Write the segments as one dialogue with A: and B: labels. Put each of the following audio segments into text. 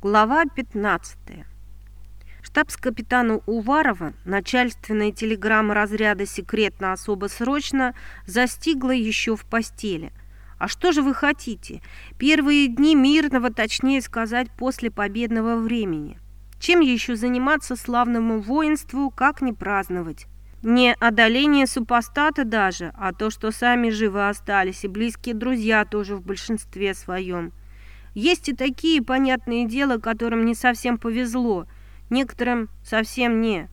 A: Глава 15. Штабс-капитану Уварова начальственная телеграмма разряда «Секретно особо срочно» застигла еще в постели. А что же вы хотите? Первые дни мирного, точнее сказать, после победного времени. Чем еще заниматься славному воинству, как не праздновать? Не одоление супостата даже, а то, что сами живы остались, и близкие друзья тоже в большинстве своем. Есть и такие, понятные дела, которым не совсем повезло, некоторым совсем не.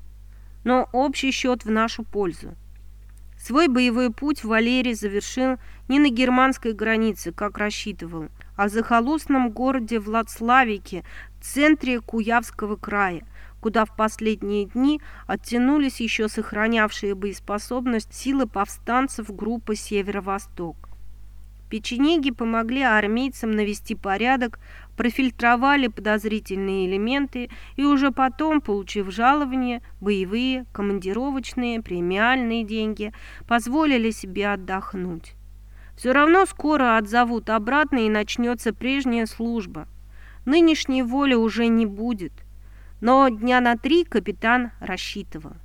A: Но общий счет в нашу пользу. Свой боевой путь Валерий завершил не на германской границе, как рассчитывал, а в захолустном городе Владславике, в центре Куявского края, куда в последние дни оттянулись еще сохранявшие боеспособность силы повстанцев группы «Северо-Восток». Печенеги помогли армейцам навести порядок, профильтровали подозрительные элементы и уже потом, получив жалования, боевые, командировочные, премиальные деньги, позволили себе отдохнуть. Все равно скоро отзовут обратно и начнется прежняя служба. Нынешней воли уже не будет. Но дня на три капитан рассчитывал.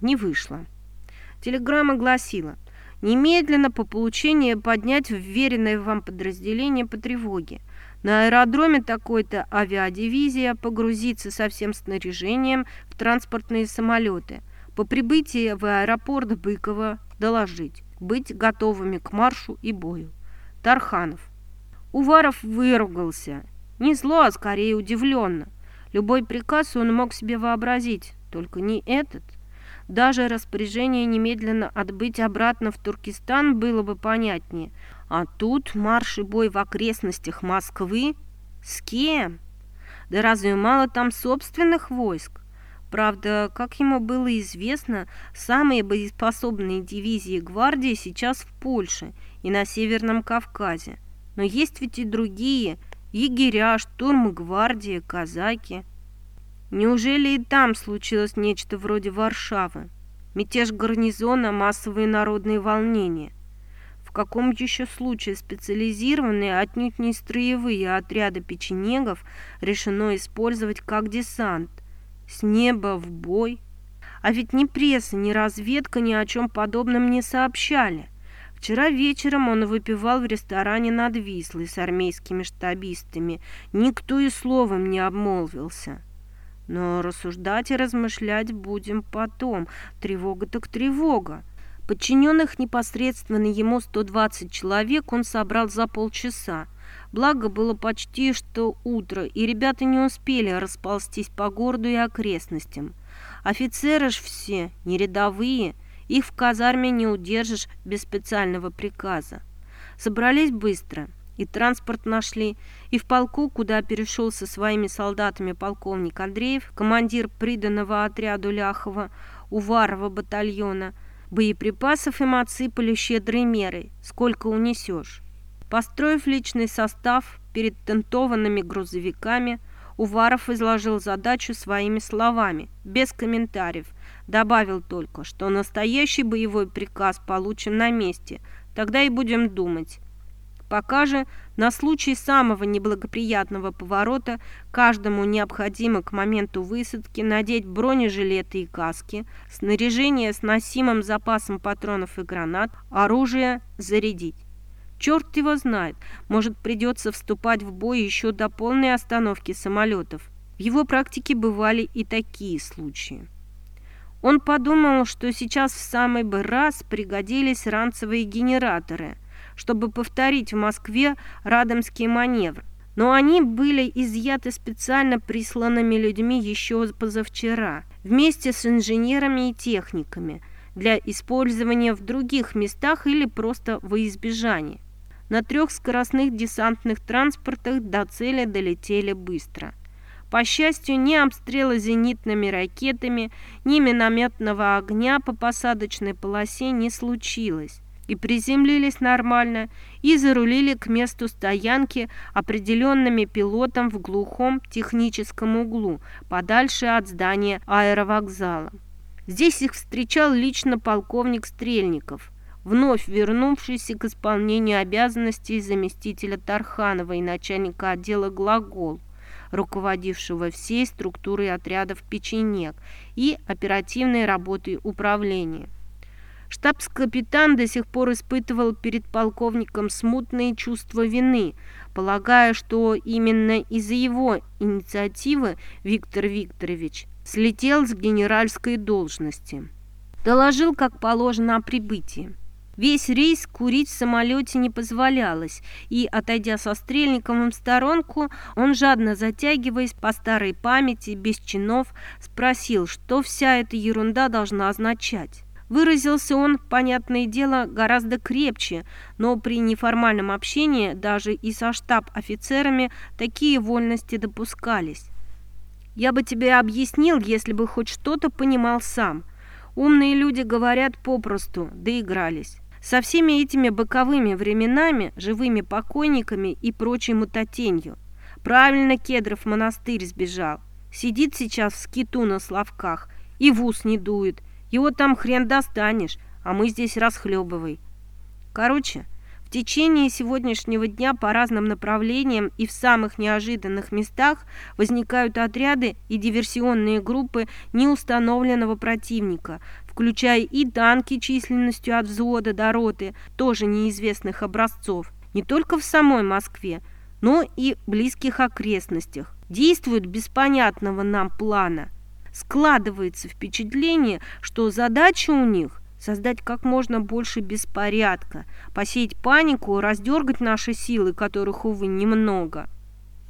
A: Не вышло. Телеграмма гласила – Немедленно по получении поднять вверенное вам подразделение по тревоге. На аэродроме такой-то авиадивизия погрузиться со всем снаряжением в транспортные самолеты. По прибытии в аэропорт Быкова доложить. Быть готовыми к маршу и бою. Тарханов. Уваров выругался. Не зло, а скорее удивленно. Любой приказ он мог себе вообразить, только не этот. Даже распоряжение немедленно отбыть обратно в Туркестан было бы понятнее. А тут марш и бой в окрестностях Москвы? С кем? Да разве мало там собственных войск? Правда, как ему было известно, самые боеспособные дивизии гвардии сейчас в Польше и на Северном Кавказе. Но есть ведь и другие – егеря, штурмгвардия, казаки – Неужели и там случилось нечто вроде Варшавы? Мятеж гарнизона, массовые народные волнения. В каком еще случае специализированные, отнюдь не строевые отряды печенегов решено использовать как десант? С неба в бой? А ведь ни пресса, ни разведка ни о чем подобном не сообщали. Вчера вечером он выпивал в ресторане над Вислой с армейскими штабистами. Никто и словом не обмолвился. Но рассуждать и размышлять будем потом. Тревога так тревога. Подчиненных непосредственно ему 120 человек он собрал за полчаса. Благо было почти что утро, и ребята не успели расползтись по городу и окрестностям. Офицеры ж все, не рядовые, их в казарме не удержишь без специального приказа. Собрались быстро – и транспорт нашли, и в полку, куда перешел со своими солдатами полковник Андреев, командир приданного отряду Ляхова, Уварова батальона, боеприпасов им отсыпали щедрой мерой, сколько унесешь. Построив личный состав перед тентованными грузовиками, Уваров изложил задачу своими словами, без комментариев, добавил только, что настоящий боевой приказ получен на месте, тогда и будем думать, Пока же на случай самого неблагоприятного поворота каждому необходимо к моменту высадки надеть бронежилеты и каски, снаряжение с носимым запасом патронов и гранат, оружие зарядить. Черт его знает, может придется вступать в бой еще до полной остановки самолетов. В его практике бывали и такие случаи. Он подумал, что сейчас в самый бы раз пригодились ранцевые генераторы – чтобы повторить в Москве радомский маневр. Но они были изъяты специально присланными людьми еще позавчера, вместе с инженерами и техниками, для использования в других местах или просто во избежание. На трех скоростных десантных транспортах до цели долетели быстро. По счастью, ни обстрела зенитными ракетами, ни минометного огня по посадочной полосе не случилось и приземлились нормально, и зарулили к месту стоянки определенными пилотом в глухом техническом углу, подальше от здания аэровокзала. Здесь их встречал лично полковник Стрельников, вновь вернувшийся к исполнению обязанностей заместителя Тарханова и начальника отдела «Глагол». руководившего всей структурой отрядов «Печенек» и оперативной работой управления. Штабс-капитан до сих пор испытывал перед полковником смутные чувства вины, полагая, что именно из-за его инициативы Виктор Викторович слетел с генеральской должности. Доложил, как положено, о прибытии. Весь рейс курить в самолете не позволялось, и, отойдя со Стрельниковым в сторонку, он, жадно затягиваясь по старой памяти, без чинов, спросил, что вся эта ерунда должна означать. Выразился он, понятное дело, гораздо крепче, но при неформальном общении даже и со штаб-офицерами такие вольности допускались. «Я бы тебе объяснил, если бы хоть что-то понимал сам. Умные люди говорят попросту, доигрались». Со всеми этими боковыми временами, живыми покойниками и прочей мутатенью. Правильно Кедров монастырь сбежал. Сидит сейчас в скиту на Славках и в ус не дует, его там хрен достанешь, а мы здесь расхлебывай. Короче, в течение сегодняшнего дня по разным направлениям и в самых неожиданных местах возникают отряды и диверсионные группы неустановленного противника, включая и танки численностью от взвода до роты, тоже неизвестных образцов, не только в самой Москве, но и близких окрестностях. Действуют без понятного нам плана – складывается впечатление, что задача у них – создать как можно больше беспорядка, посеять панику, раздергать наши силы, которых, увы, немного.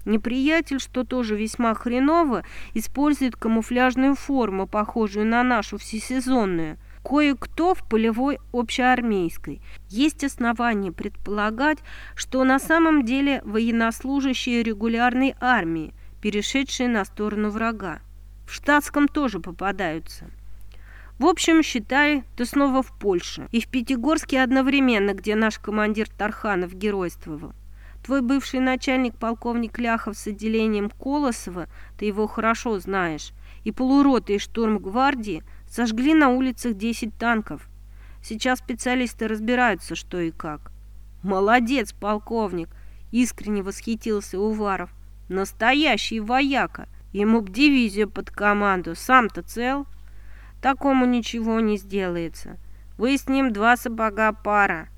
A: Неприятель, что тоже весьма хреново, использует камуфляжную форму, похожую на нашу всесезонную. Кое-кто в полевой общеармейской. Есть основания предполагать, что на самом деле военнослужащие регулярной армии, перешедшие на сторону врага. В штатском тоже попадаются. В общем, считай, ты снова в Польше. И в Пятигорске одновременно, где наш командир Тарханов геройствовал. Твой бывший начальник, полковник Ляхов с отделением Колосова, ты его хорошо знаешь, и полуроты и штурм гвардии сожгли на улицах 10 танков. Сейчас специалисты разбираются, что и как. Молодец, полковник, искренне восхитился Уваров. Настоящий вояка. Ему б дивизию под команду. Сам-то цел? Такому ничего не сделается. Вы с ним два сапога пара.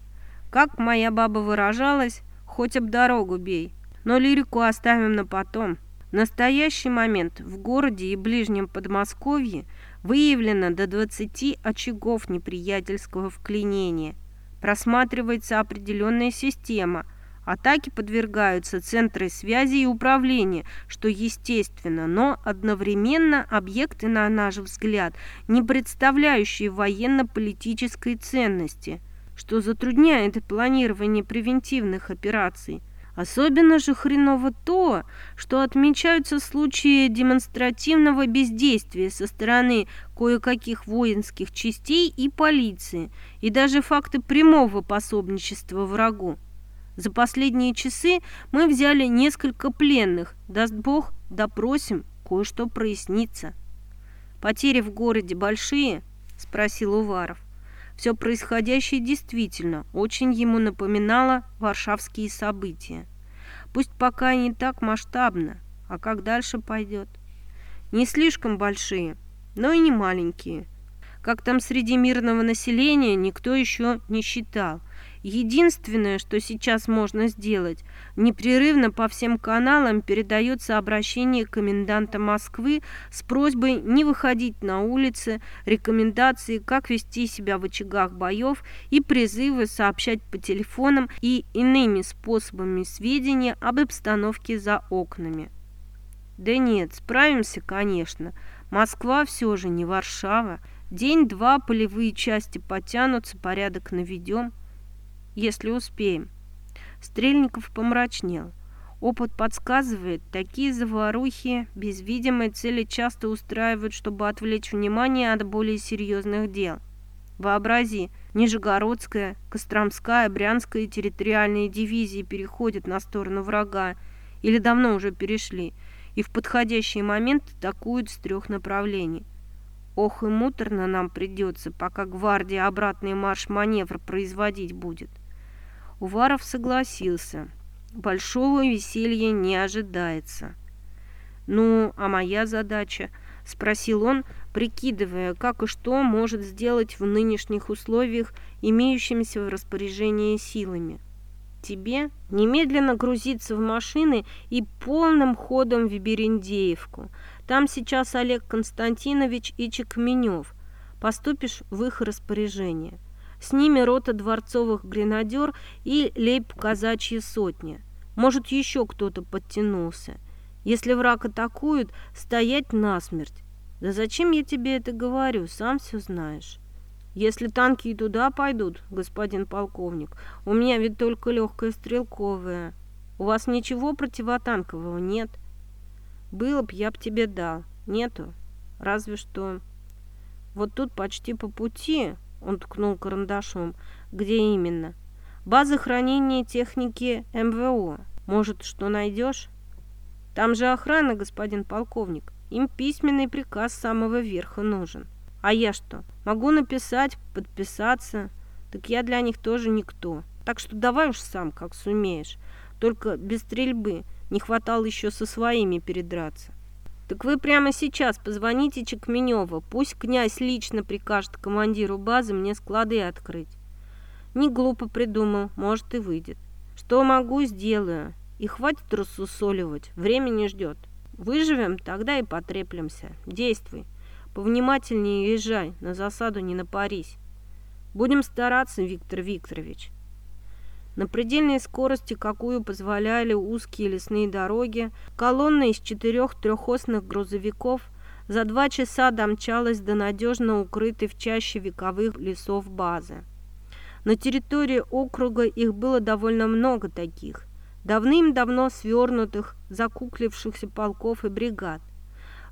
A: Как моя баба выражалась, хоть об дорогу бей. Но лирику оставим на потом. В настоящий момент в городе и ближнем Подмосковье выявлено до 20 очагов неприятельского вклинения. Просматривается определенная система – Атаке подвергаются центры связи и управления, что естественно, но одновременно объекты, на наш взгляд, не представляющие военно-политической ценности, что затрудняет планирование превентивных операций. Особенно же хреново то, что отмечаются случаи демонстративного бездействия со стороны кое-каких воинских частей и полиции, и даже факты прямого пособничества врагу. За последние часы мы взяли несколько пленных. Даст Бог, допросим, кое-что прояснится. Потери в городе большие? Спросил Уваров. Все происходящее действительно очень ему напоминало варшавские события. Пусть пока не так масштабно, а как дальше пойдет? Не слишком большие, но и не маленькие. Как там среди мирного населения, никто еще не считал. Единственное, что сейчас можно сделать, непрерывно по всем каналам передается обращение коменданта Москвы с просьбой не выходить на улицы, рекомендации, как вести себя в очагах боев и призывы сообщать по телефонам и иными способами сведения об обстановке за окнами. Да нет, справимся, конечно. Москва все же не Варшава. День-два полевые части потянутся, порядок наведем если успеем. Стрельников помрачнел. Опыт подсказывает, такие заварухи без видимой цели часто устраивают, чтобы отвлечь внимание от более серьезных дел. Вообрази, Нижегородская, Костромская, Брянская территориальные дивизии переходят на сторону врага, или давно уже перешли, и в подходящий момент атакуют с трех направлений. Ох и муторно нам придется, пока гвардия обратный марш-маневр производить будет. Уваров согласился. Большого веселья не ожидается. «Ну, а моя задача?» – спросил он, прикидывая, как и что может сделать в нынешних условиях имеющимися в распоряжении силами. «Тебе немедленно грузиться в машины и полным ходом в Берендеевку. Там сейчас Олег Константинович и Чекменев. Поступишь в их распоряжение. С ними рота дворцовых гренадер и лейб-казачья сотня. Может, еще кто-то подтянулся. Если враг атакует, стоять насмерть. Да зачем я тебе это говорю, сам все знаешь. Если танки и туда пойдут, господин полковник, у меня ведь только легкая стрелковая. У вас ничего противотанкового нет? Было б, я б тебе дал. Нету. Разве что... Вот тут почти по пути, он ткнул карандашом, где именно. База хранения техники МВО. Может, что найдешь? Там же охрана, господин полковник. Им письменный приказ самого верха нужен. А я что? Могу написать, подписаться. Так я для них тоже никто. Так что давай уж сам, как сумеешь. Только без стрельбы. Не хватало еще со своими передраться. Так вы прямо сейчас позвоните Чекменеву. Пусть князь лично прикажет командиру базы мне склады открыть. Не глупо придумал, может и выйдет. Что могу, сделаю. И хватит рассусоливать, время не ждет. Выживем, тогда и потреплемся. Действуй. Повнимательнее езжай, на засаду не напарись. Будем стараться, Виктор Викторович. На предельной скорости, какую позволяли узкие лесные дороги, колонна из четырех трехосных грузовиков за два часа домчалась до надежно укрытой в чаще вековых лесов базы. На территории округа их было довольно много таких, давным-давно свернутых, закуклившихся полков и бригад.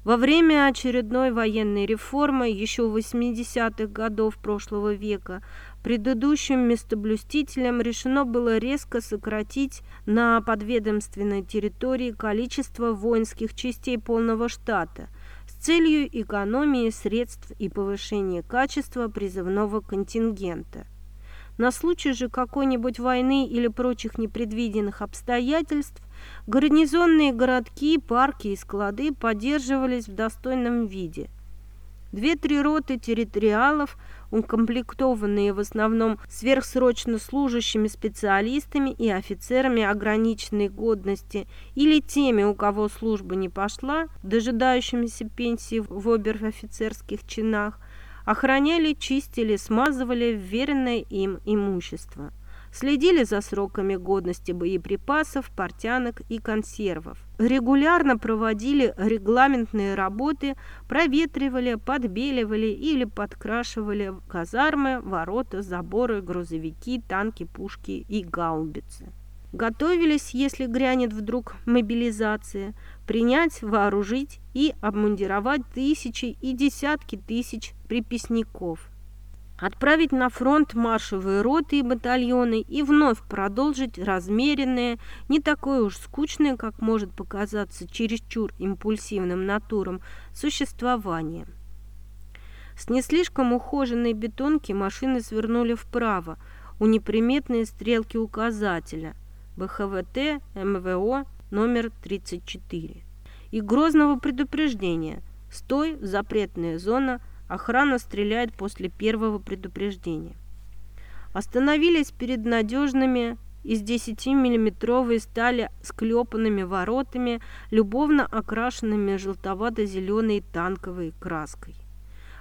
A: Во время очередной военной реформы еще в 80-х годов прошлого века предыдущим местоблюстителям решено было резко сократить на подведомственной территории количество воинских частей полного штата с целью экономии средств и повышения качества призывного контингента – на случай же какой-нибудь войны или прочих непредвиденных обстоятельств гарнизонные городки, парки и склады поддерживались в достойном виде. Две-три роты территориалов, укомплектованные в основном сверхсрочно служащими специалистами и офицерами ограниченной годности или теми, у кого служба не пошла, дожидающимися пенсии в обер-офицерских чинах, Охраняли, чистили, смазывали вверенное им имущество. Следили за сроками годности боеприпасов, портянок и консервов. Регулярно проводили регламентные работы, проветривали, подбеливали или подкрашивали казармы, ворота, заборы, грузовики, танки, пушки и гаубицы. Готовились, если грянет вдруг мобилизация, принять, вооружить и обмундировать тысячи и десятки тысяч приписников. Отправить на фронт маршевые роты и батальоны и вновь продолжить размеренное, не такое уж скучное, как может показаться чересчур импульсивным натурам, существование. С не слишком ухоженной бетонки машины свернули вправо, у неприметной стрелки указателя БХВТ МВО номер 34 и грозного предупреждения «Стой, запретная зона», охрана стреляет после первого предупреждения. Остановились перед надежными из 10-миллиметровой стали склепанными воротами, любовно окрашенными желтовато-зеленой танковой краской.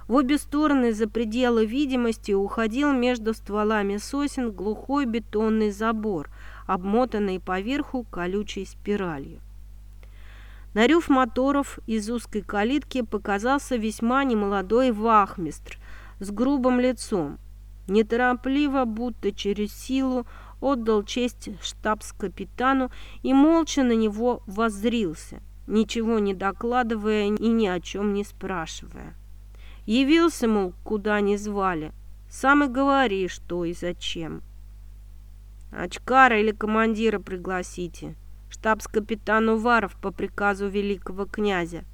A: В обе стороны за пределы видимости уходил между стволами сосен глухой бетонный забор, обмотанный поверху колючей спиралью. На рев моторов из узкой калитки показался весьма немолодой вахмистр с грубым лицом. Неторопливо, будто через силу, отдал честь штабс-капитану и молча на него воззрился, ничего не докладывая и ни о чем не спрашивая. Явился, мол, куда не звали. Сам и говори, что и зачем. Очкара или командира пригласите штабс-капитан Уваров по приказу великого князя.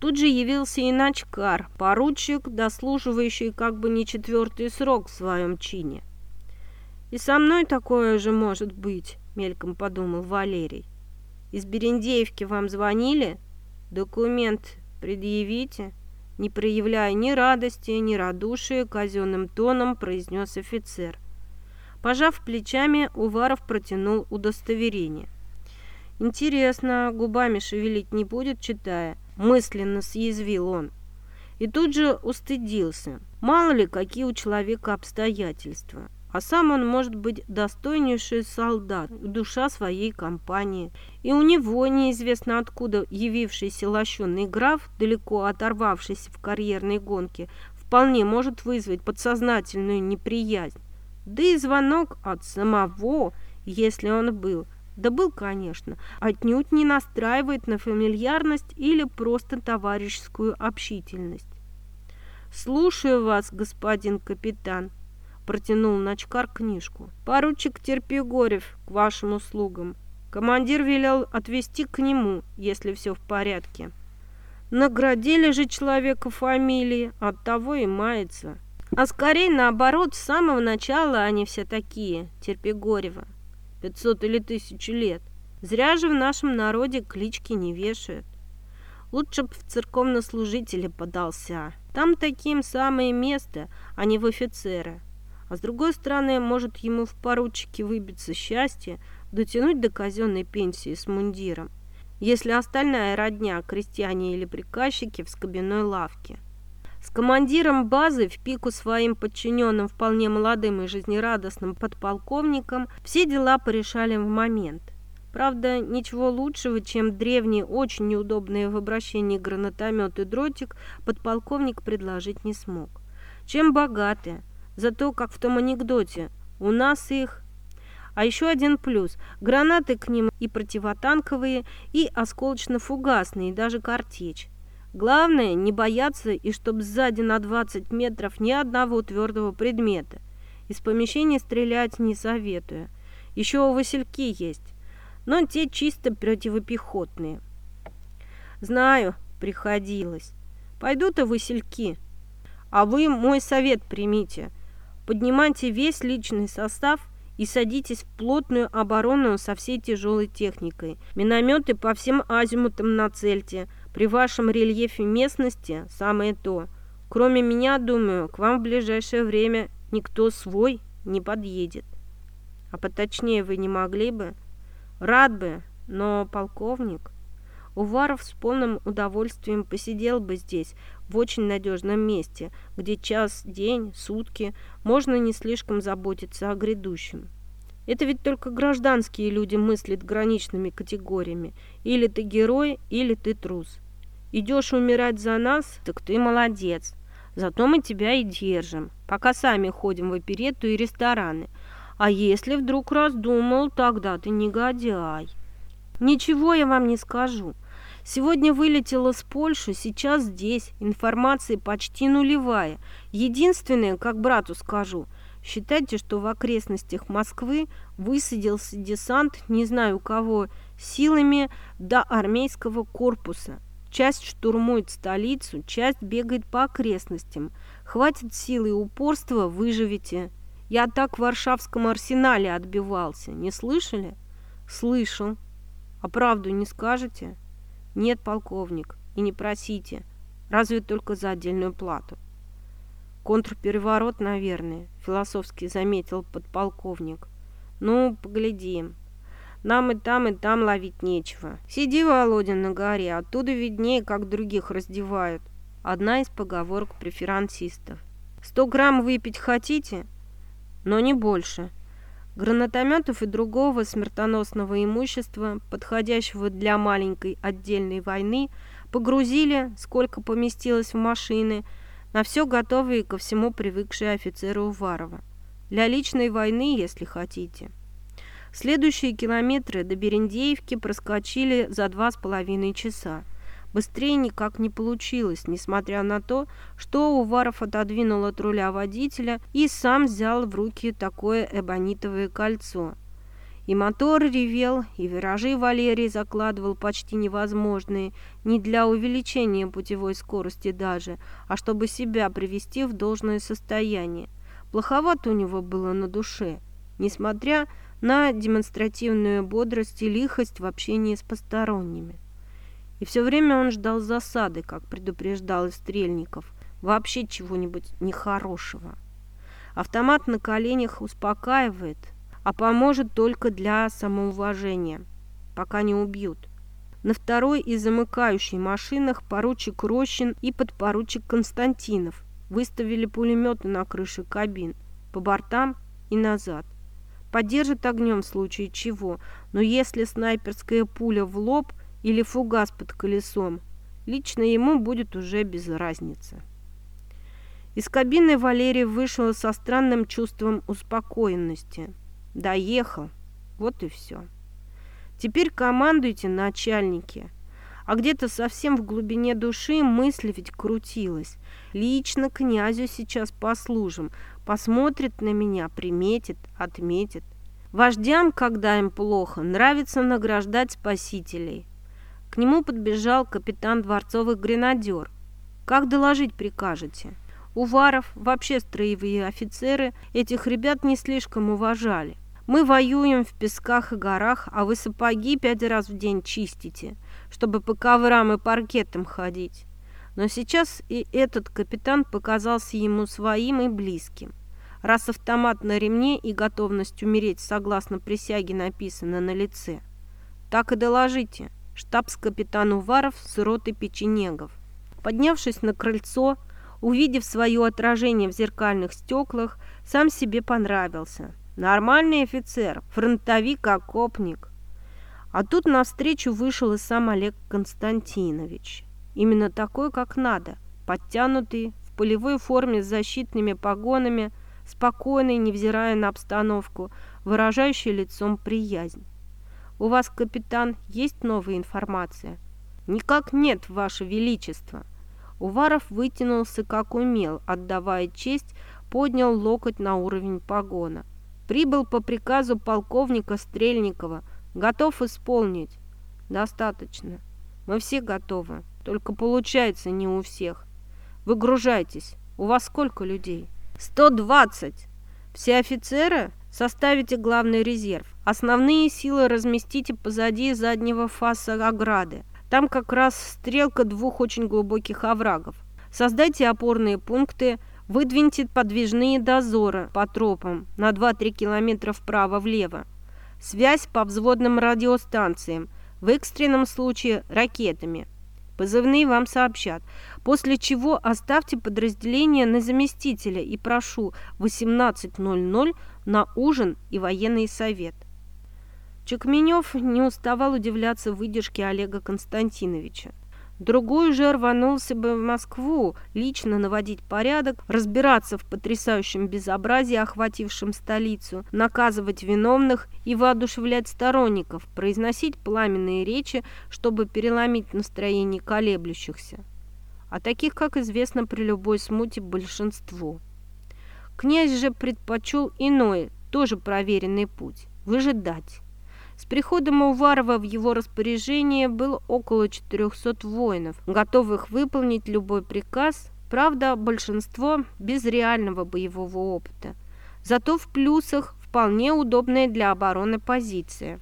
A: Тут же явился и начкар, поручик, дослуживающий как бы не четвертый срок в своем чине. «И со мной такое же может быть», — мельком подумал Валерий. «Из Берендеевки вам звонили?» «Документ предъявите», не проявляя ни радости, ни радушия, казенным тоном произнес офицер. Пожав плечами, Уваров протянул удостоверение. «Интересно, губами шевелить не будет, читая?» Мысленно съязвил он. И тут же устыдился. Мало ли, какие у человека обстоятельства. А сам он может быть достойнейший солдат, душа своей компании. И у него, неизвестно откуда явившийся лощеный граф, далеко оторвавшийся в карьерной гонке, вполне может вызвать подсознательную неприязнь. Да и звонок от самого, если он был, да был, конечно, отнюдь не настраивает на фамильярность или просто товарищескую общительность. «Слушаю вас, господин капитан», – протянул Начкар книжку. «Поручик Терпигорев к вашим услугам. Командир велел отвезти к нему, если все в порядке. Наградили же человека фамилии, оттого и мается. А скорее наоборот, с самого начала они все такие, Терпигорева. Пятьсот или тысячу лет. Зря же в нашем народе клички не вешают. Лучше б в церковнослужители подался. Там таким самое место, а не в офицеры. А с другой стороны, может ему в поручике выбиться счастье, дотянуть до казенной пенсии с мундиром, если остальная родня, крестьяне или приказчики в скобяной лавке. С командиром базы в пику своим подчиненным вполне молодым и жизнерадостным подполковником все дела порешали в момент. Правда, ничего лучшего, чем древний, очень неудобный в обращении гранатомет и дротик, подполковник предложить не смог. Чем богаты, зато, как в том анекдоте, у нас их... А еще один плюс – гранаты к ним и противотанковые, и осколочно-фугасные, и даже картечь. Главное – не бояться, и чтоб сзади на 20 метров ни одного твердого предмета. Из помещения стрелять не советую. Еще у Васильки есть но те чисто противопехотные. Знаю, приходилось. Пойду-то васильки. А вы мой совет примите. Поднимайте весь личный состав и садитесь в плотную оборону со всей тяжелой техникой. Минометы по всем азимутам нацельте. При вашем рельефе местности самое то. Кроме меня, думаю, к вам в ближайшее время никто свой не подъедет. А поточнее вы не могли бы? Рад бы, но полковник... Уваров с полным удовольствием посидел бы здесь, в очень надежном месте, где час, день, сутки можно не слишком заботиться о грядущем. Это ведь только гражданские люди мыслят граничными категориями. Или ты герой, или ты трус. Идешь умирать за нас, так ты молодец. Зато мы тебя и держим, пока сами ходим в оперетту и рестораны – а если вдруг раздумал, тогда ты негодяй. Ничего я вам не скажу. Сегодня вылетела с Польши, сейчас здесь. Информация почти нулевая. Единственное, как брату скажу, считайте, что в окрестностях Москвы высадился десант, не знаю кого, силами до армейского корпуса. Часть штурмует столицу, часть бегает по окрестностям. Хватит силы и упорства, выживете. Я так в Варшавском арсенале отбивался. Не слышали? Слышал. А правду не скажете? Нет, полковник, и не просите. Разве только за отдельную плату. Контрпереворот, наверное, философски заметил подполковник. Ну, поглядим. Нам и там, и там ловить нечего. Сиди, Володя, на горе, оттуда виднее, как других раздевают. Одна из поговорок преферансистов. Сто грамм выпить хотите? но не больше. Гранатометов и другого смертоносного имущества, подходящего для маленькой отдельной войны, погрузили, сколько поместилось в машины, на все готовые ко всему привыкшие офицеры Уварова. Для личной войны, если хотите. Следующие километры до Берендеевки проскочили за два с половиной часа. Быстрее никак не получилось, несмотря на то, что Уваров отодвинул от руля водителя и сам взял в руки такое эбонитовое кольцо. И мотор ревел, и виражи Валерий закладывал почти невозможные, не для увеличения путевой скорости даже, а чтобы себя привести в должное состояние. Плоховато у него было на душе, несмотря на демонстративную бодрость и лихость в общении с посторонними. И все время он ждал засады, как предупреждал Стрельников. Вообще чего-нибудь нехорошего. Автомат на коленях успокаивает, а поможет только для самоуважения, пока не убьют. На второй и замыкающей машинах поручик Рощин и подпоручик Константинов выставили пулеметы на крыше кабин, по бортам и назад. Поддержит огнем в случае чего, но если снайперская пуля в лоб или фугас под колесом, лично ему будет уже без разницы. Из кабины Валерий вышел со странным чувством успокоенности. Доехал. Вот и все. Теперь командуйте, начальники. А где-то совсем в глубине души мысль ведь крутилась. Лично князю сейчас послужим. Посмотрит на меня, приметит, отметит. Вождям, когда им плохо, нравится награждать спасителей. К нему подбежал капитан дворцовых гренадер. «Как доложить прикажете?» Уваров, вообще строевые офицеры, этих ребят не слишком уважали. Мы воюем в песках и горах, а вы сапоги пять раз в день чистите, чтобы по коврам и паркетам ходить. Но сейчас и этот капитан показался ему своим и близким. Раз автомат на ремне и готовность умереть согласно присяге написано на лице. Так и доложите. Штабс-капитан Уваров с роты печенегов. Поднявшись на крыльцо, увидев свое отражение в зеркальных стеклах, сам себе понравился – Нормальный офицер, фронтовик-окопник. А тут навстречу вышел и сам Олег Константинович. Именно такой, как надо. Подтянутый, в полевой форме с защитными погонами, спокойный, невзирая на обстановку, выражающий лицом приязнь. «У вас, капитан, есть новая информация?» «Никак нет, ваше величество». Уваров вытянулся, как умел, отдавая честь, поднял локоть на уровень погона – Прибыл по приказу полковника Стрельникова. Готов исполнить. Достаточно. Мы все готовы. Только получается не у всех. Выгружайтесь. У вас сколько людей? 120. Все офицеры? Составите главный резерв. Основные силы разместите позади заднего фаса ограды. Там как раз стрелка двух очень глубоких оврагов. Создайте опорные пункты, Выдвиньте подвижные дозоры по тропам на 2-3 километра вправо-влево. Связь по взводным радиостанциям, в экстренном случае ракетами. Позывные вам сообщат. После чего оставьте подразделение на заместителя и прошу 18.00 на ужин и военный совет. Чекменев не уставал удивляться выдержке Олега Константиновича. Другой же рванулся бы в Москву, лично наводить порядок, разбираться в потрясающем безобразии, охватившем столицу, наказывать виновных и воодушевлять сторонников, произносить пламенные речи, чтобы переломить настроение колеблющихся. А таких, как известно, при любой смуте большинство. Князь же предпочел иной, тоже проверенный путь – выжидать. С приходом Уварова в его распоряжение было около 400 воинов, готовых выполнить любой приказ, правда, большинство без реального боевого опыта. Зато в плюсах вполне удобная для обороны позиция.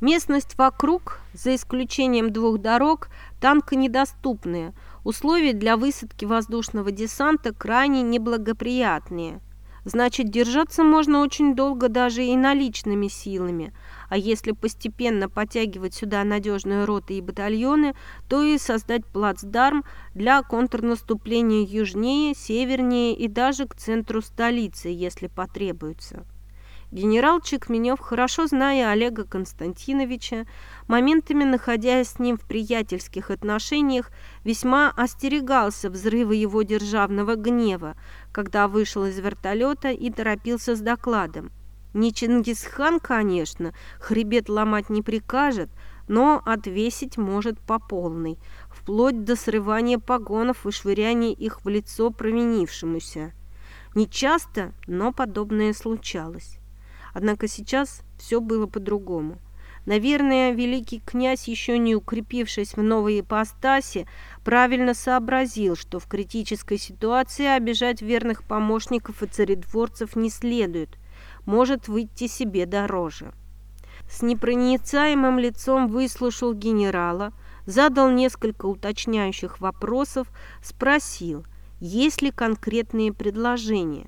A: Местность вокруг, за исключением двух дорог, танка недоступная, условия для высадки воздушного десанта крайне неблагоприятные. Значит, держаться можно очень долго даже и наличными силами – а если постепенно подтягивать сюда надежные роты и батальоны, то и создать плацдарм для контрнаступления южнее, севернее и даже к центру столицы, если потребуется. Генерал Чекменев, хорошо зная Олега Константиновича, моментами находясь с ним в приятельских отношениях, весьма остерегался взрыва его державного гнева, когда вышел из вертолета и торопился с докладом. Не Чингисхан, конечно, хребет ломать не прикажет, но отвесить может по полной, вплоть до срывания погонов и швыряния их в лицо провинившемуся. Не часто, но подобное случалось. Однако сейчас все было по-другому. Наверное, великий князь, еще не укрепившись в новой ипостаси, правильно сообразил, что в критической ситуации обижать верных помощников и царедворцев не следует, может выйти себе дороже. С непроницаемым лицом выслушал генерала, задал несколько уточняющих вопросов, спросил, есть ли конкретные предложения.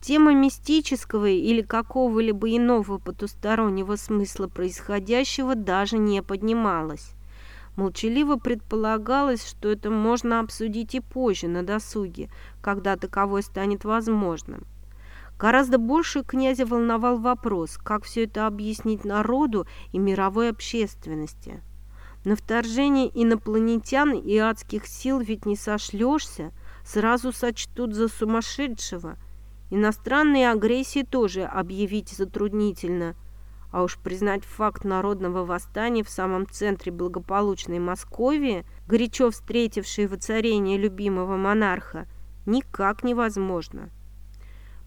A: Тема мистического или какого-либо иного потустороннего смысла происходящего даже не поднималась. Молчаливо предполагалось, что это можно обсудить и позже, на досуге, когда таковой станет возможным. Гораздо больше князя волновал вопрос, как все это объяснить народу и мировой общественности. На вторжение инопланетян и адских сил ведь не сошлешься, сразу сочтут за сумасшедшего. Иностранные агрессии тоже объявить затруднительно. А уж признать факт народного восстания в самом центре благополучной Московии, горячо встретившей воцарение любимого монарха, никак невозможно.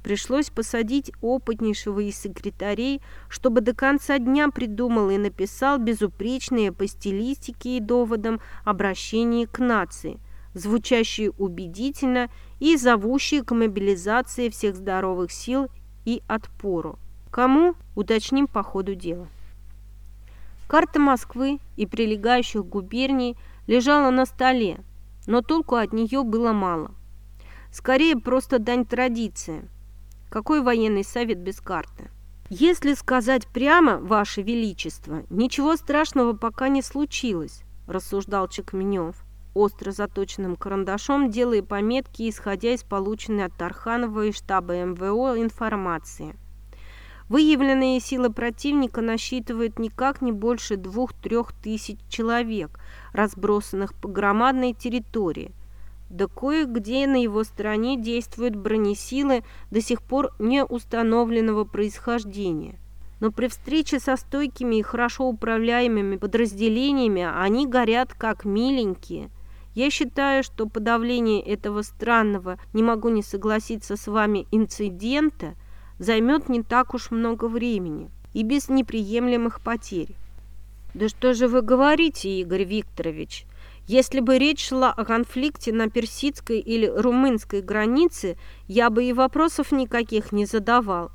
A: Пришлось посадить опытнейшего из секретарей, чтобы до конца дня придумал и написал безупречные по стилистике и доводам обращения к нации, звучащие убедительно и зовущие к мобилизации всех здоровых сил и отпору. Кому? Уточним по ходу дела. Карта Москвы и прилегающих губерний лежала на столе, но толку от нее было мало. Скорее, просто дань традиции – какой военный совет без карты? Если сказать прямо, Ваше Величество, ничего страшного пока не случилось, рассуждал Чекменев, остро заточенным карандашом делая пометки, исходя из полученной от Тарханова и штаба МВО информации. Выявленные силы противника насчитывают никак не больше двух-трех тысяч человек, разбросанных по громадной территории – да кое-где на его стороне действуют бронесилы до сих пор не установленного происхождения. Но при встрече со стойкими и хорошо управляемыми подразделениями они горят как миленькие. Я считаю, что подавление этого странного, не могу не согласиться с вами, инцидента займет не так уж много времени и без неприемлемых потерь. «Да что же вы говорите, Игорь Викторович?» Если бы речь шла о конфликте на персидской или румынской границе, я бы и вопросов никаких не задавал.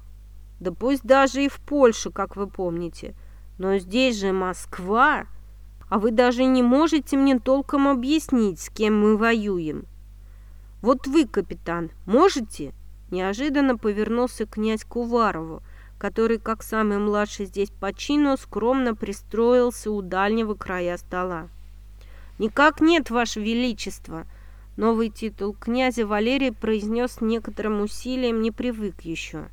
A: Да пусть даже и в Польше, как вы помните. Но здесь же Москва, а вы даже не можете мне толком объяснить, с кем мы воюем. Вот вы, капитан, можете? Неожиданно повернулся князь к Уварову, который, как самый младший здесь по чину, скромно пристроился у дальнего края стола. «Никак нет, Ваше Величество!» Новый титул князя Валерий произнес некоторым усилием, не привык еще.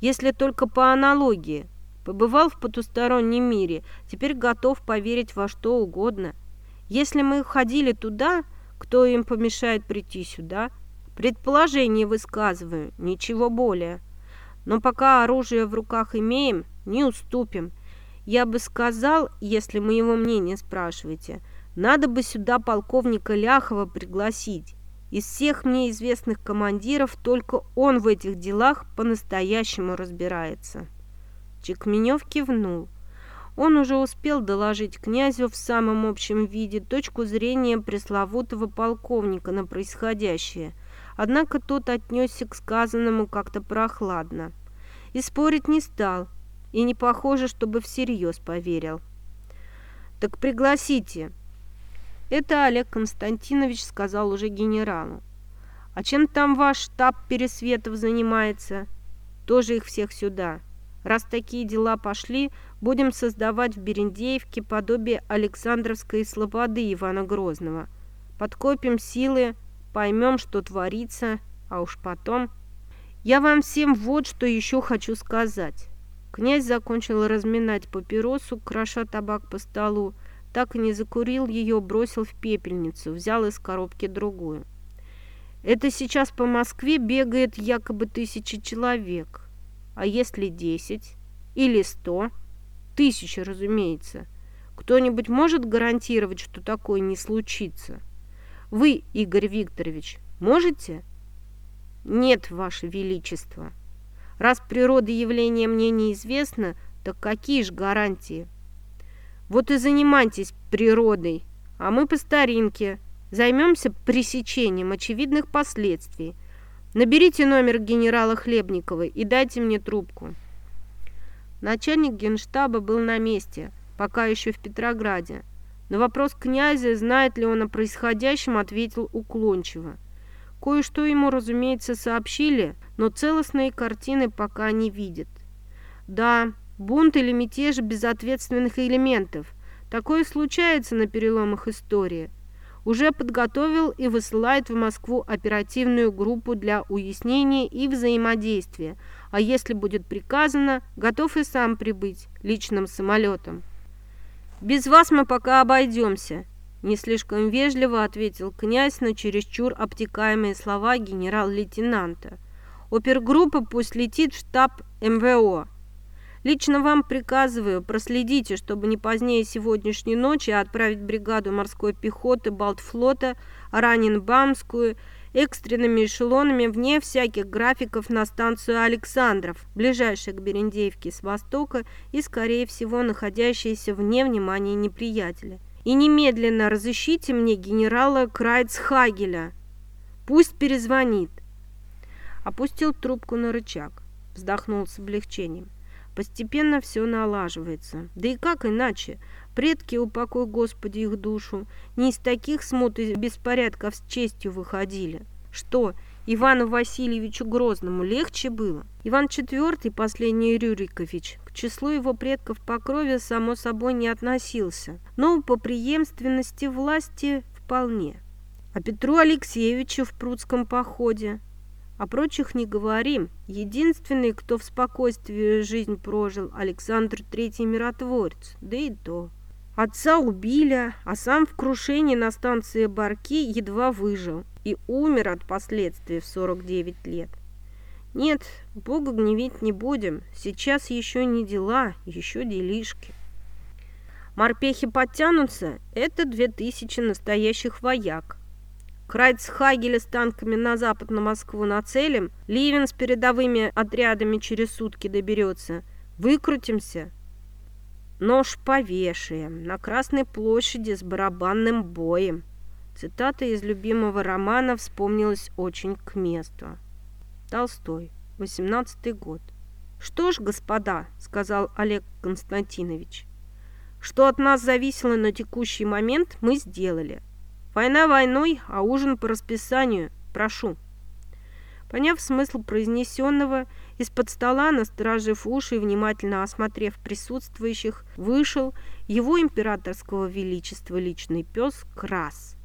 A: «Если только по аналогии. Побывал в потустороннем мире, теперь готов поверить во что угодно. Если мы ходили туда, кто им помешает прийти сюда? Предположение высказываю, ничего более. Но пока оружие в руках имеем, не уступим. Я бы сказал, если моего мнения спрашиваете – надо бы сюда полковника Ляхова пригласить. Из всех мне известных командиров только он в этих делах по-настоящему разбирается. Чекменев кивнул. Он уже успел доложить князю в самом общем виде точку зрения пресловутого полковника на происходящее, однако тот отнесся к сказанному как-то прохладно. И спорить не стал, и не похоже, чтобы всерьез поверил. «Так пригласите», это Олег Константинович сказал уже генералу. А чем там ваш штаб Пересветов занимается? Тоже их всех сюда. Раз такие дела пошли, будем создавать в Берендеевке подобие Александровской слободы Ивана Грозного. Подкопим силы, поймем, что творится, а уж потом... Я вам всем вот что еще хочу сказать. Князь закончил разминать папиросу, кроша табак по столу, так и не закурил ее, бросил в пепельницу, взял из коробки другую. Это сейчас по Москве бегает якобы тысяча человек. А если десять? Или сто? Тысяча, разумеется. Кто-нибудь может гарантировать, что такое не случится? Вы, Игорь Викторович, можете? Нет, Ваше Величество. Раз природа явления мне неизвестна, так какие же гарантии? Вот и занимайтесь природой, а мы по старинке займемся пресечением очевидных последствий. Наберите номер генерала Хлебникова и дайте мне трубку. Начальник генштаба был на месте, пока еще в Петрограде, На вопрос князя, знает ли он о происходящем, ответил уклончиво. Кое-что ему, разумеется, сообщили, но целостные картины пока не видит. Да, бунт или мятеж безответственных элементов. Такое случается на переломах истории. Уже подготовил и высылает в Москву оперативную группу для уяснения и взаимодействия, а если будет приказано, готов и сам прибыть личным самолетом. «Без вас мы пока обойдемся», – не слишком вежливо ответил князь на чересчур обтекаемые слова генерал-лейтенанта. «Опергруппа пусть летит в штаб МВО. Лично вам приказываю, проследите, чтобы не позднее сегодняшней ночи отправить бригаду морской пехоты Балтфлота, Раненбамскую, экстренными эшелонами вне всяких графиков на станцию Александров, ближайшая к Берендеевке с востока и, скорее всего, находящаяся вне внимания неприятеля. И немедленно разыщите мне генерала Крайцхагеля. Пусть перезвонит. Опустил трубку на рычаг, вздохнул с облегчением. Постепенно все налаживается. Да и как иначе? Предки, упокой Господи их душу, не из таких смут и беспорядков с честью выходили. Что, Ивану Васильевичу Грозному легче было? Иван IV, последний Рюрикович, к числу его предков по крови, само собой, не относился, но по преемственности власти вполне. А Петру Алексеевичу в прудском походе о прочих не говорим. Единственный, кто в спокойствии жизнь прожил, Александр Третий Миротворец, да и то. Отца убили, а сам в крушении на станции Барки едва выжил и умер от последствий в 49 лет. Нет, Бога гневить не будем. Сейчас еще не дела, еще делишки. Морпехи подтянутся – это две тысячи настоящих вояк. Крайцхагеля с танками на запад на Москву нацелим, Ливен с передовыми отрядами через сутки доберется. Выкрутимся, Нож повешаем на Красной площади с барабанным боем. Цитата из любимого романа вспомнилась очень к месту. Толстой, 18 год. «Что ж, господа», — сказал Олег Константинович, «что от нас зависело на текущий момент, мы сделали. Война войной, а ужин по расписанию. Прошу». Поняв смысл произнесенного, из-под стола, насторожив уши и внимательно осмотрев присутствующих, вышел его императорского величества личный пес Крас.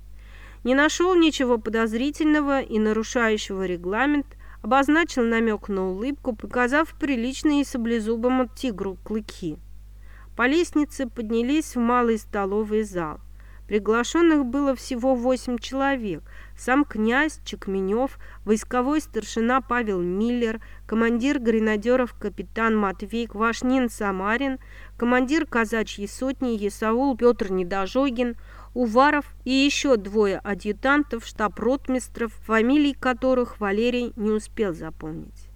A: Не нашел ничего подозрительного и нарушающего регламент, обозначил намек на улыбку, показав приличные саблезубому тигру клыки. По лестнице поднялись в малый столовый зал. Приглашенных было всего восемь человек. Сам князь Чекменев, войсковой старшина Павел Миллер, командир гренадеров капитан Матвей Квашнин-Самарин, командир казачьей сотни Есаул Петр Недожогин, Уваров и еще двое адъютантов, штаб-ротмистров, фамилий которых Валерий не успел запомнить.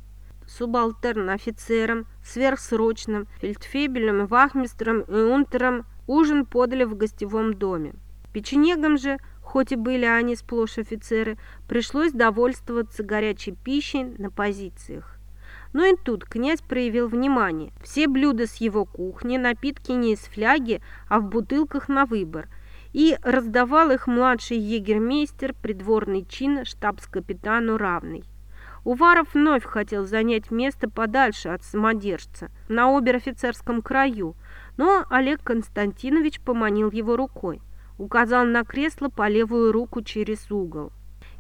A: Субалтерн офицером, сверхсрочным, фельдфебелем, вахмистром и унтером ужин подали в гостевом доме. Печенегам же, хоть и были они сплошь офицеры, пришлось довольствоваться горячей пищей на позициях. Но и тут князь проявил внимание. Все блюда с его кухни, напитки не из фляги, а в бутылках на выбор. И раздавал их младший егермейстер, придворный чин штабс-капитану равный. Уваров вновь хотел занять место подальше от самодержца, на обер-офицерском краю, но Олег Константинович поманил его рукой указал на кресло по левую руку через угол.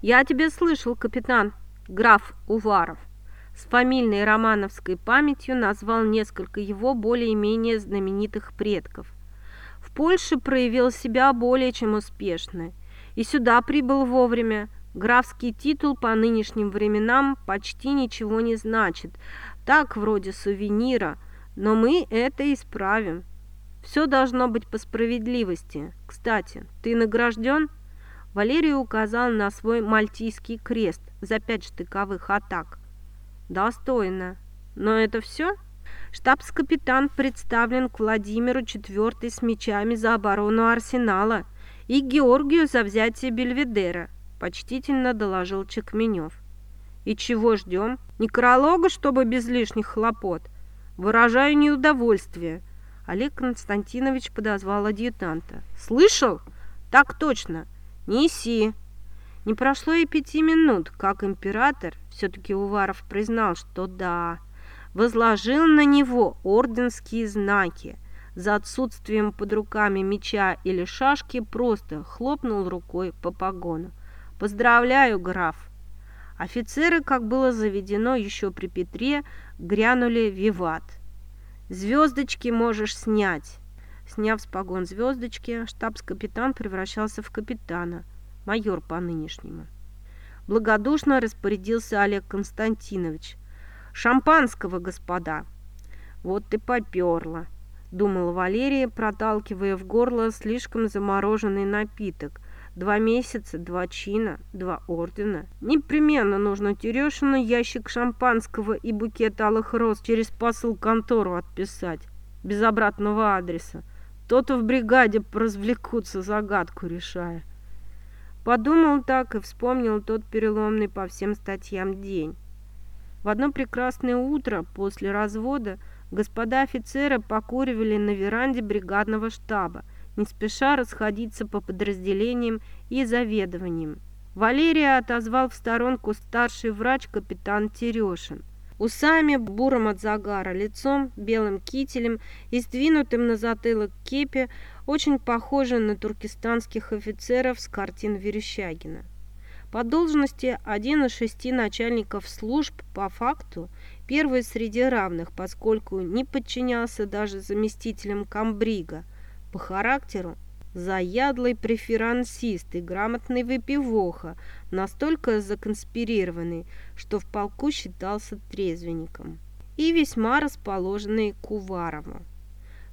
A: «Я тебя слышал, капитан, граф Уваров». С фамильной романовской памятью назвал несколько его более-менее знаменитых предков. В Польше проявил себя более чем успешно. И сюда прибыл вовремя. Графский титул по нынешним временам почти ничего не значит. Так, вроде сувенира. Но мы это исправим. Все должно быть по справедливости. Кстати, ты награжден?» Валерий указал на свой мальтийский крест за пять штыковых атак. «Достойно. Но это все?» Штабс-капитан представлен к Владимиру IV с мечами за оборону Арсенала и Георгию за взятие Бельведера, почтительно доложил Чекменев. «И чего ждем? Некролога, чтобы без лишних хлопот? Выражаю неудовольствие». Олег Константинович подозвал адъютанта. «Слышал? Так точно. Неси!» Не прошло и пяти минут, как император, все-таки Уваров признал, что да, возложил на него орденские знаки. За отсутствием под руками меча или шашки просто хлопнул рукой по погону. «Поздравляю, граф!» Офицеры, как было заведено еще при Петре, грянули «Виват!» «Звездочки можешь снять!» Сняв с погон звездочки, штабс-капитан превращался в капитана, майор по нынешнему. Благодушно распорядился Олег Константинович. «Шампанского, господа!» «Вот ты поперла!» – думала Валерия, проталкивая в горло слишком замороженный напиток. Два месяца, два чина, два ордена. Непременно нужно Терешину ящик шампанского и букет алых роз через посыл контору отписать, без обратного адреса. То-то в бригаде развлекутся, загадку решая. Подумал так и вспомнил тот переломный по всем статьям день. В одно прекрасное утро после развода господа офицеры покуривали на веранде бригадного штаба, не спеша расходиться по подразделениям и заведованиям. Валерия отозвал в сторонку старший врач капитан Терешин – усами, буром от загара, лицом, белым кителем и сдвинутым на затылок кепи, очень похожий на туркестанских офицеров с картин Верещагина. По должности один из шести начальников служб по факту, первый среди равных, поскольку не подчинялся даже заместителям комбрига, по характеру заядлый преферансист и грамотный выпивоха, настолько законспирированный, что в полку считался трезвенником, и весьма расположенный к Уварову.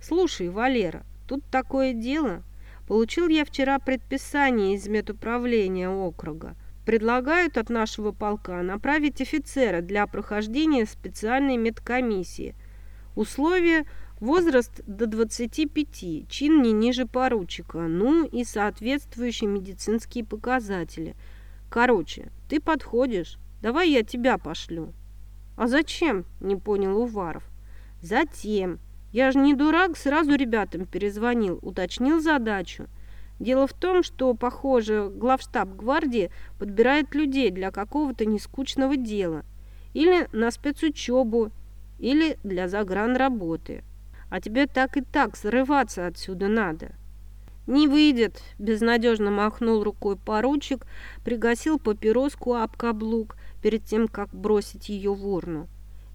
A: «Слушай, Валера, тут такое дело. Получил я вчера предписание из медуправления округа. Предлагают от нашего полка направить офицера для прохождения специальной медкомиссии. Условия – Возраст до 25, чин не ниже поручика, ну и соответствующие медицинские показатели. Короче, ты подходишь, давай я тебя пошлю. А зачем? Не понял Уваров. Затем. Я же не дурак, сразу ребятам перезвонил, уточнил задачу. Дело в том, что, похоже, главштаб гвардии подбирает людей для какого-то нескучного дела. Или на спецучебу, или для загранработы а тебе так и так срываться отсюда надо». «Не выйдет», – безнадежно махнул рукой поручик, пригасил папироску об каблук перед тем, как бросить ее в урну.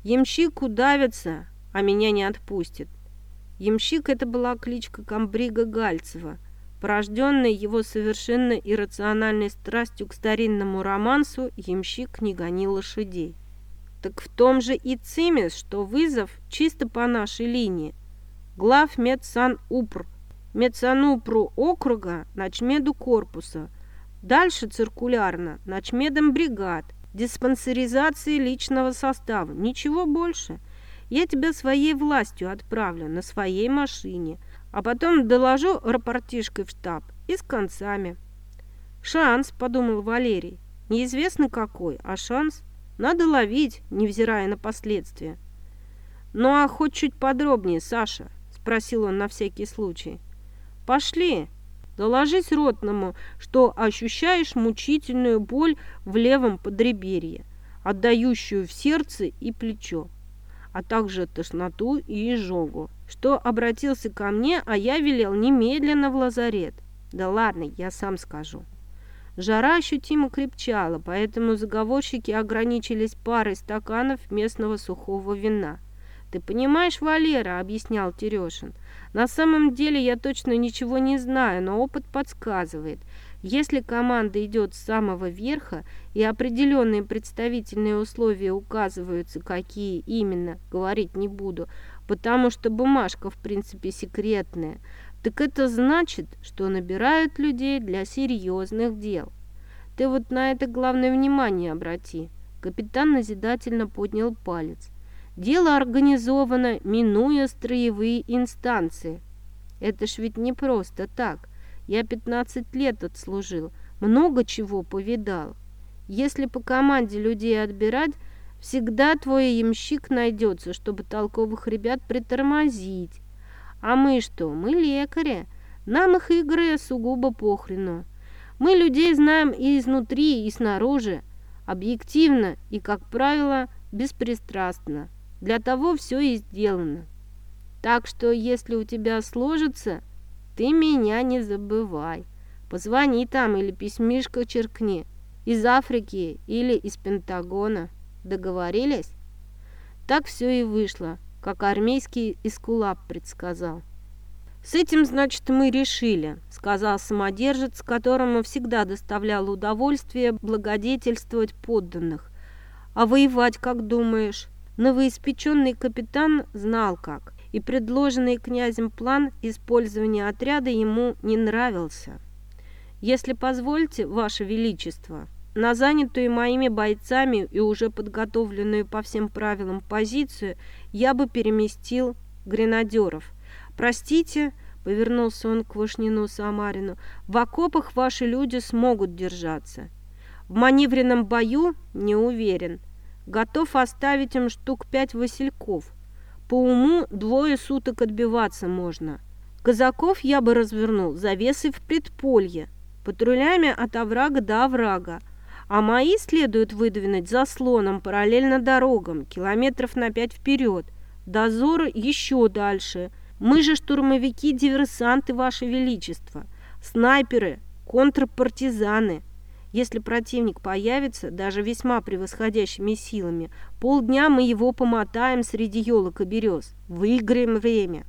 A: «Ямщик удавится, а меня не отпустит». Ямщик – это была кличка комбрига Гальцева, порожденная его совершенно иррациональной страстью к старинному романсу «Ямщик не гони лошадей». Так в том же и цимес, что вызов чисто по нашей линии – глав медсанупр, медсанупру округа, начмеду корпуса. Дальше циркулярно, начмедом бригад, диспансеризации личного состава. Ничего больше. Я тебя своей властью отправлю на своей машине, а потом доложу рапортишкой в штаб и с концами. Шанс, подумал Валерий, неизвестно какой, а шанс надо ловить, невзирая на последствия. Ну а хоть чуть подробнее, Саша, спросил он на всякий случай. «Пошли, доложись ротному, что ощущаешь мучительную боль в левом подреберье, отдающую в сердце и плечо, а также тошноту и изжогу, что обратился ко мне, а я велел немедленно в лазарет. Да ладно, я сам скажу». Жара ощутимо крепчала, поэтому заговорщики ограничились парой стаканов местного сухого вина – «Ты понимаешь, Валера», — объяснял Терешин, «на самом деле я точно ничего не знаю, но опыт подсказывает. Если команда идет с самого верха и определенные представительные условия указываются, какие именно, говорить не буду, потому что бумажка в принципе секретная, так это значит, что набирают людей для серьезных дел. Ты вот на это главное внимание обрати». Капитан назидательно поднял палец. Дело организовано, минуя строевые инстанции. Это ж ведь не просто так. Я 15 лет отслужил, много чего повидал. Если по команде людей отбирать, всегда твой ямщик найдется, чтобы толковых ребят притормозить. А мы что? Мы лекари. Нам их игры сугубо похрену. Мы людей знаем и изнутри, и снаружи, объективно и, как правило, беспристрастно. Для того все и сделано. Так что, если у тебя сложится, ты меня не забывай. Позвони там или письмишко черкни. Из Африки или из Пентагона. Договорились? Так все и вышло, как армейский Искулап предсказал. «С этим, значит, мы решили», — сказал самодержец, которому всегда доставляло удовольствие благодетельствовать подданных. «А воевать, как думаешь?» Новоиспеченный капитан знал как, и предложенный князем план использования отряда ему не нравился. «Если позвольте, Ваше Величество», на занятую моими бойцами и уже подготовленную по всем правилам позицию я бы переместил гренадеров – «Простите», — повернулся он к Вышнину Самарину, «в окопах ваши люди смогут держаться. В маневренном бою не уверен. Готов оставить им штук пять васильков. По уму двое суток отбиваться можно. Казаков я бы развернул завесы в предполье, патрулями от оврага до оврага, а мои следует выдвинуть заслоном параллельно дорогам, километров на пять вперед, дозор еще дальше — мы же штурмовики-диверсанты, Ваше Величество, снайперы, контрпартизаны. Если противник появится, даже весьма превосходящими силами, полдня мы его помотаем среди елок и берез. Выиграем время.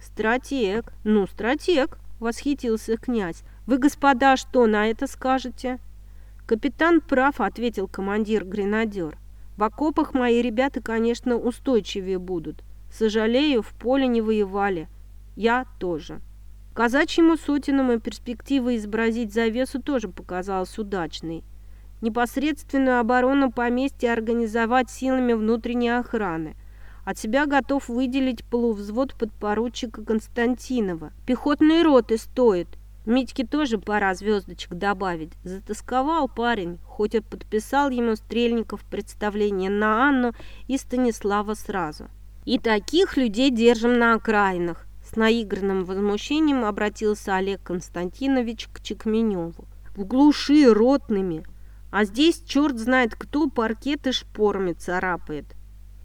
A: Стратег, ну, стратег, восхитился князь. Вы, господа, что на это скажете? Капитан прав, ответил командир-гренадер. В окопах мои ребята, конечно, устойчивее будут. Сожалею, в поле не воевали. Я тоже. Казачьему сотенному перспектива изобразить завесу тоже показалась удачной. Непосредственную оборону поместья организовать силами внутренней охраны. От себя готов выделить полувзвод подпоручика Константинова. Пехотные роты стоит. Митьке тоже пора звездочек добавить. Затасковал парень, хоть и подписал ему Стрельников представление на Анну и Станислава сразу. И таких людей держим на окраинах. С наигранным возмущением обратился Олег Константинович к Чекменеву. В глуши ротными. А здесь черт знает кто паркеты шпорами царапает.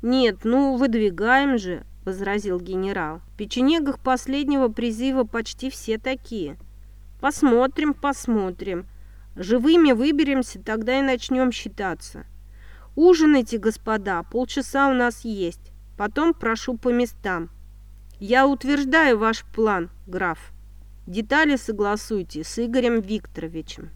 A: Нет, ну выдвигаем же, возразил генерал. В печенегах последнего призыва почти все такие. Посмотрим, посмотрим. Живыми выберемся, тогда и начнем считаться. Ужинайте, господа, полчаса у нас есть. Потом прошу по местам. Я утверждаю ваш план, граф. Детали согласуйте с Игорем Викторовичем.